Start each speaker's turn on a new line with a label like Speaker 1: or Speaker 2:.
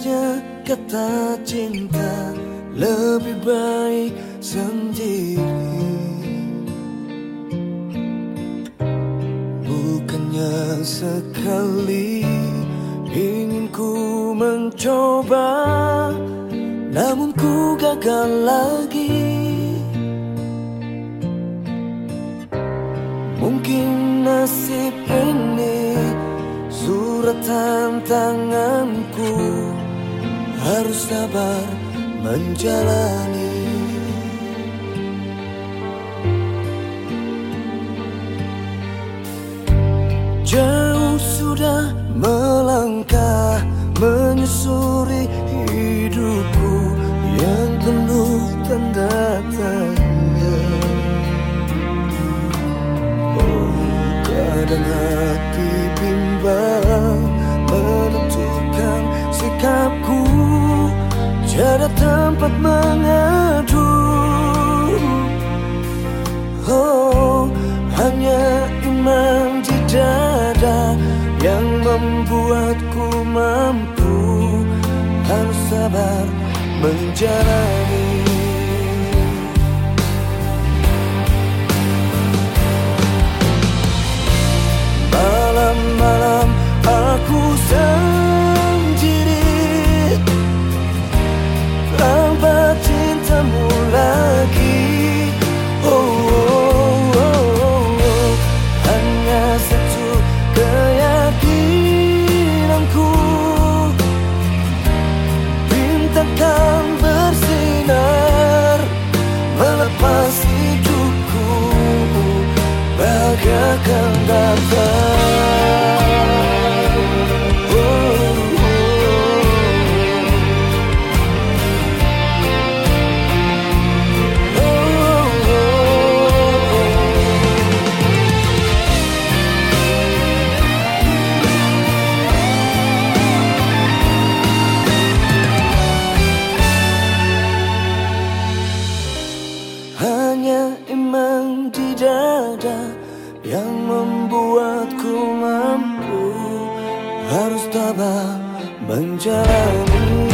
Speaker 1: manisnya kata cinta Lebih baik sendiri. Bukannya sekali ingin ku mencoba Namun ku gagal lagi. Mungkin nasib ini suratan tanganku Harus sabar menjalani. Jauh sudah melangkah menyusuri hidupku yang penuh tanda tanya Oh kadang hati bimbang menentukan sikapku Tiada tempat mengadu. Oh hanya iman di dada yang membuatku mampu. Harus sabar menjalani membuatku mampu harus tabah menjalani